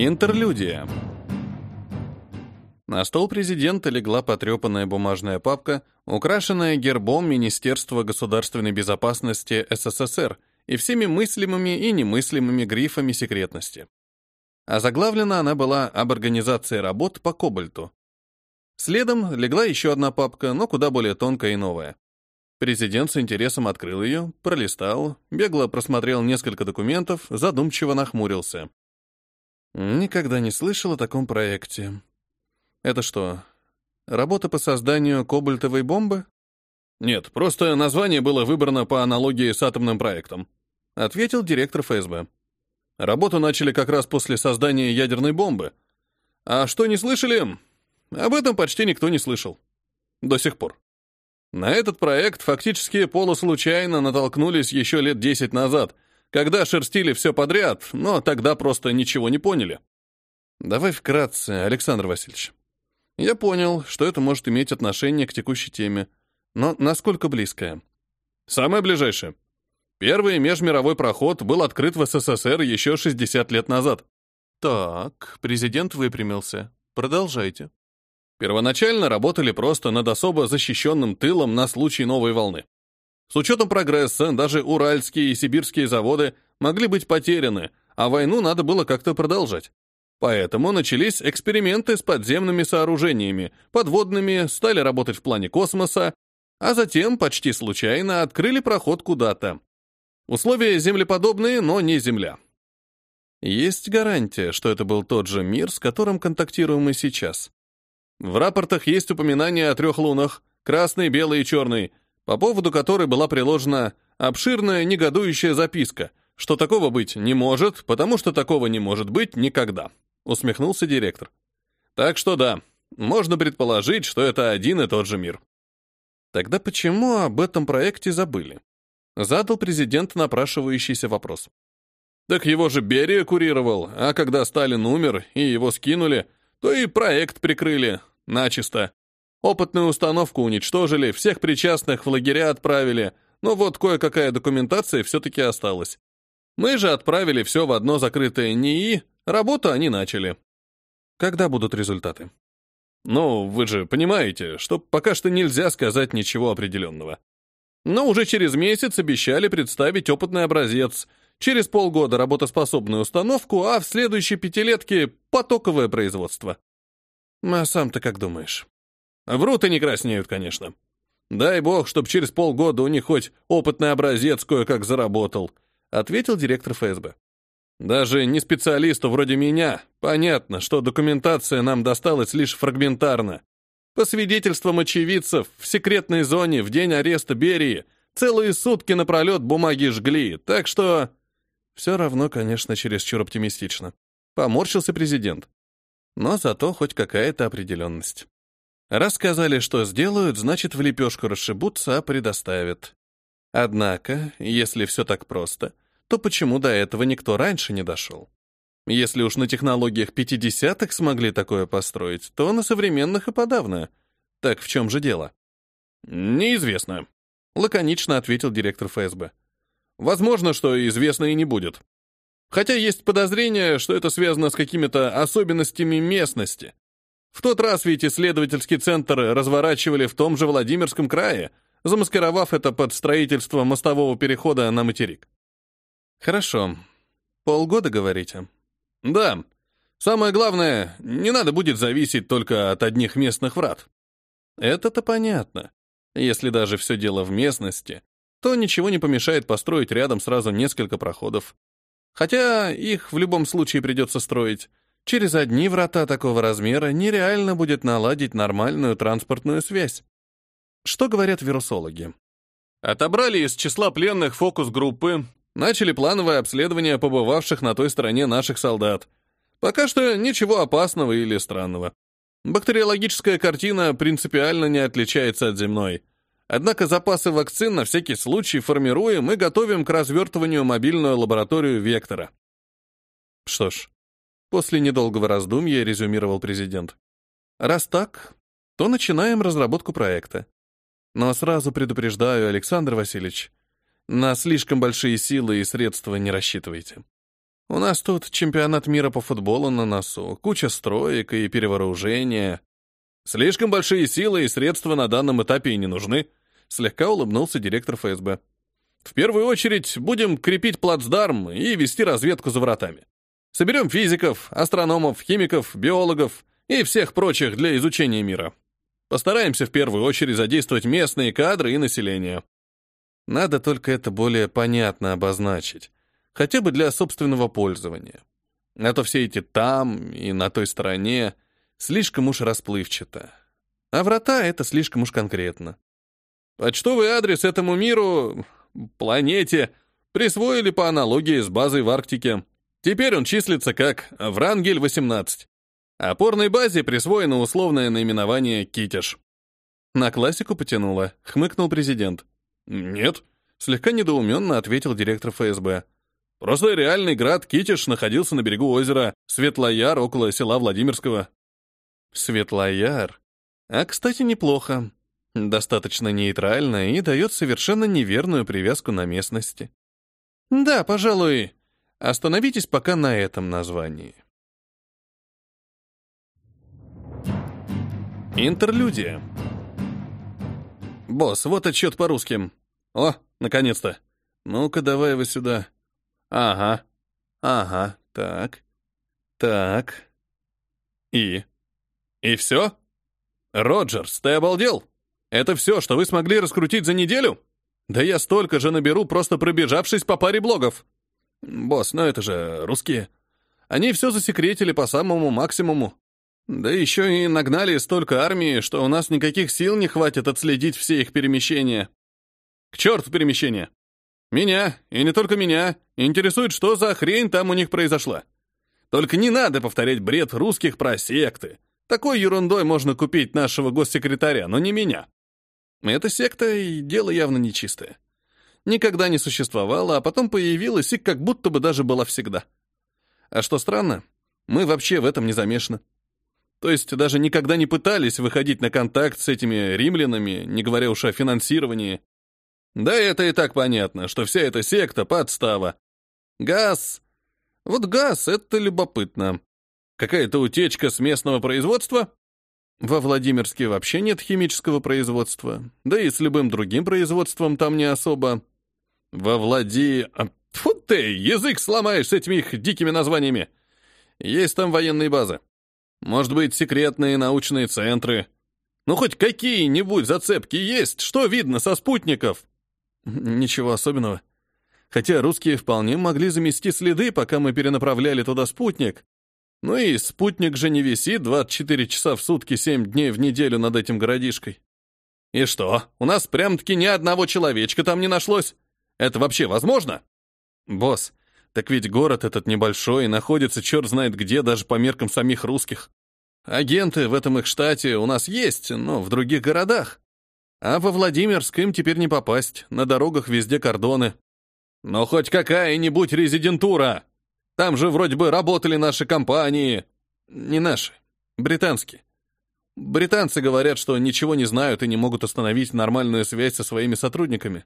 Интерлюдия. На стол президента легла потрепанная бумажная папка, украшенная гербом Министерства государственной безопасности СССР и всеми мыслимыми и немыслимыми грифами секретности. А заглавлена она была об организации работ по кобальту. Следом легла еще одна папка, но куда более тонкая и новая. Президент с интересом открыл ее, пролистал, бегло просмотрел несколько документов, задумчиво нахмурился. Никогда не слышал о таком проекте. Это что, работа по созданию кобальтовой бомбы? Нет, просто название было выбрано по аналогии с атомным проектом, ответил директор ФСБ. Работу начали как раз после создания ядерной бомбы. А что не слышали? Об этом почти никто не слышал. До сих пор. На этот проект фактически полуслучайно натолкнулись еще лет 10 назад — когда шерстили все подряд, но тогда просто ничего не поняли. Давай вкратце, Александр Васильевич. Я понял, что это может иметь отношение к текущей теме, но насколько близкое? Самое ближайшее. Первый межмировой проход был открыт в СССР еще 60 лет назад. Так, президент выпрямился. Продолжайте. Первоначально работали просто над особо защищенным тылом на случай новой волны. С учетом прогресса, даже уральские и сибирские заводы могли быть потеряны, а войну надо было как-то продолжать. Поэтому начались эксперименты с подземными сооружениями, подводными, стали работать в плане космоса, а затем, почти случайно, открыли проход куда-то. Условия землеподобные, но не Земля. Есть гарантия, что это был тот же мир, с которым контактируем мы сейчас. В рапортах есть упоминания о трех лунах — красный, белый и черный — по поводу которой была приложена обширная негодующая записка, что такого быть не может, потому что такого не может быть никогда, усмехнулся директор. Так что да, можно предположить, что это один и тот же мир. Тогда почему об этом проекте забыли? Задал президент напрашивающийся вопрос. Так его же Берия курировал, а когда Сталин умер и его скинули, то и проект прикрыли, начисто. Опытную установку уничтожили, всех причастных в лагеря отправили, но вот кое-какая документация все-таки осталась. Мы же отправили все в одно закрытое НИИ, работу они начали. Когда будут результаты? Ну, вы же понимаете, что пока что нельзя сказать ничего определенного. Но уже через месяц обещали представить опытный образец, через полгода работоспособную установку, а в следующей пятилетке потоковое производство. А сам-то как думаешь? Врут и не краснеют, конечно. Дай бог, чтоб через полгода у них хоть опытный образец кое-как заработал, ответил директор ФСБ. Даже не специалисту вроде меня понятно, что документация нам досталась лишь фрагментарно. По свидетельствам очевидцев, в секретной зоне в день ареста Берии целые сутки напролет бумаги жгли, так что... Все равно, конечно, чересчур оптимистично. Поморщился президент. Но зато хоть какая-то определенность. Рассказали, что сделают, значит, в лепешку расшибутся, а предоставят. Однако, если все так просто, то почему до этого никто раньше не дошел? Если уж на технологиях 50-х смогли такое построить, то на современных и подавно. Так в чем же дело? Неизвестно, лаконично ответил директор ФСБ. Возможно, что известно и не будет. Хотя есть подозрение, что это связано с какими-то особенностями местности. В тот раз ведь исследовательский центр разворачивали в том же Владимирском крае, замаскировав это под строительство мостового перехода на материк. Хорошо. Полгода, говорите? Да. Самое главное, не надо будет зависеть только от одних местных врат. Это-то понятно. Если даже все дело в местности, то ничего не помешает построить рядом сразу несколько проходов. Хотя их в любом случае придется строить. Через одни врата такого размера нереально будет наладить нормальную транспортную связь. Что говорят вирусологи? Отобрали из числа пленных фокус-группы, начали плановое обследование побывавших на той стороне наших солдат. Пока что ничего опасного или странного. Бактериологическая картина принципиально не отличается от земной. Однако запасы вакцин на всякий случай формируем и готовим к развертыванию мобильную лабораторию Вектора. Что ж, После недолгого раздумья резюмировал президент. Раз так, то начинаем разработку проекта. Но сразу предупреждаю, Александр Васильевич, на слишком большие силы и средства не рассчитывайте. У нас тут чемпионат мира по футболу на носу, куча строек и перевооружения. Слишком большие силы и средства на данном этапе и не нужны, слегка улыбнулся директор ФСБ. В первую очередь будем крепить плацдарм и вести разведку за вратами. Соберем физиков, астрономов, химиков, биологов и всех прочих для изучения мира. Постараемся в первую очередь задействовать местные кадры и население. Надо только это более понятно обозначить, хотя бы для собственного пользования. А то все эти «там» и «на той стороне» слишком уж расплывчато. А врата — это слишком уж конкретно. Почтовый адрес этому миру, планете, присвоили по аналогии с базой в Арктике. Теперь он числится как Врангель-18. Опорной базе присвоено условное наименование «Китеж». На классику потянуло, хмыкнул президент. «Нет», — слегка недоуменно ответил директор ФСБ. «Просто реальный град Китеж находился на берегу озера Светлояр около села Владимирского». «Светлояр? А, кстати, неплохо. Достаточно нейтрально и дает совершенно неверную привязку на местности. Да, пожалуй, остановитесь пока на этом названии». Интерлюдия. «Босс, вот отчет по русским». «О, наконец-то! Ну-ка, давай его сюда». «Ага. Ага. Так. Так. И? И все? Роджерс, ты обалдел? Это все, что вы смогли раскрутить за неделю? Да я столько же наберу, просто пробежавшись по паре блогов. Босс, ну это же русские. Они все засекретили по самому максимуму. Да еще и нагнали столько армии, что у нас никаких сил не хватит отследить все их перемещения. К черту перемещения! Меня, и не только меня, интересует, что за хрень там у них произошла. Только не надо повторять бред русских про секты. Такой ерундой можно купить нашего госсекретаря, но не меня. Эта секта и дело явно нечистое. Никогда не существовала, а потом появилась и как будто бы даже была всегда. А что странно, мы вообще в этом не замешаны. То есть даже никогда не пытались выходить на контакт с этими римлянами, не говоря уж о финансировании. Да это и так понятно, что вся эта секта — подстава. Газ. Вот газ — это любопытно. Какая-то утечка с местного производства? Во Владимирске вообще нет химического производства. Да и с любым другим производством там не особо. Во Влади... А, фу ты, язык сломаешь с этими их дикими названиями. Есть там военные базы. Может быть, секретные научные центры. Ну, хоть какие-нибудь зацепки есть? Что видно со спутников? Ничего особенного. Хотя русские вполне могли замести следы, пока мы перенаправляли туда спутник. Ну и спутник же не висит 24 часа в сутки, 7 дней в неделю над этим городишкой. И что, у нас прям-таки ни одного человечка там не нашлось? Это вообще возможно? Босс, так ведь город этот небольшой и находится черт знает где, даже по меркам самих русских. Агенты в этом их штате у нас есть, но в других городах. А во Владимирск им теперь не попасть, на дорогах везде кордоны. Но хоть какая-нибудь резидентура. Там же вроде бы работали наши компании. Не наши, британские. Британцы говорят, что ничего не знают и не могут установить нормальную связь со своими сотрудниками.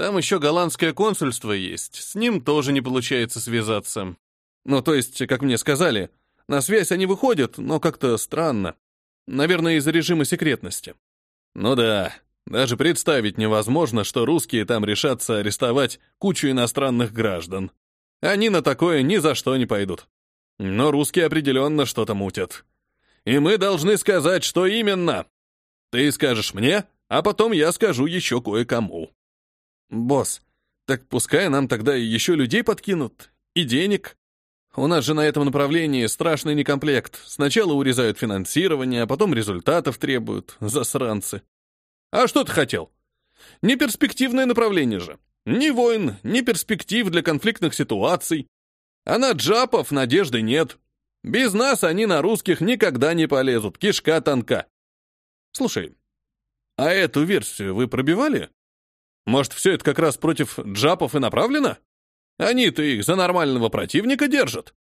Там еще голландское консульство есть, с ним тоже не получается связаться. Ну, то есть, как мне сказали, на связь они выходят, но как-то странно. Наверное, из-за режима секретности. Ну да, даже представить невозможно, что русские там решатся арестовать кучу иностранных граждан. Они на такое ни за что не пойдут. Но русские определенно что-то мутят. И мы должны сказать, что именно. Ты скажешь мне, а потом я скажу еще кое-кому. «Босс, так пускай нам тогда еще людей подкинут. И денег. У нас же на этом направлении страшный некомплект. Сначала урезают финансирование, а потом результатов требуют. Засранцы. А что ты хотел? Не перспективное направление же. Ни войн, ни перспектив для конфликтных ситуаций. А на джапов надежды нет. Без нас они на русских никогда не полезут. Кишка тонка. Слушай, а эту версию вы пробивали? Может, все это как раз против джапов и направлено? Они-то их за нормального противника держат.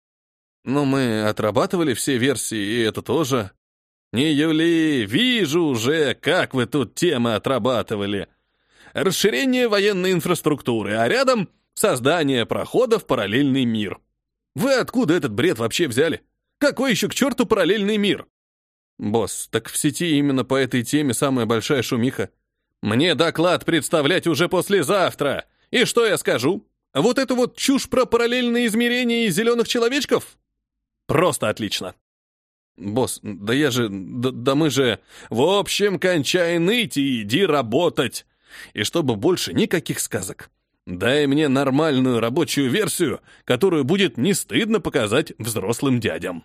Но мы отрабатывали все версии, и это тоже. Не Юли, вижу уже, как вы тут темы отрабатывали. Расширение военной инфраструктуры, а рядом создание прохода в параллельный мир. Вы откуда этот бред вообще взяли? Какой еще к черту параллельный мир? Босс, так в сети именно по этой теме самая большая шумиха. Мне доклад представлять уже послезавтра. И что я скажу? Вот это вот чушь про параллельные измерения и зеленых человечков? Просто отлично. Босс, да я же... Да, да мы же... В общем, кончай ныть и иди работать. И чтобы больше никаких сказок. Дай мне нормальную рабочую версию, которую будет не стыдно показать взрослым дядям.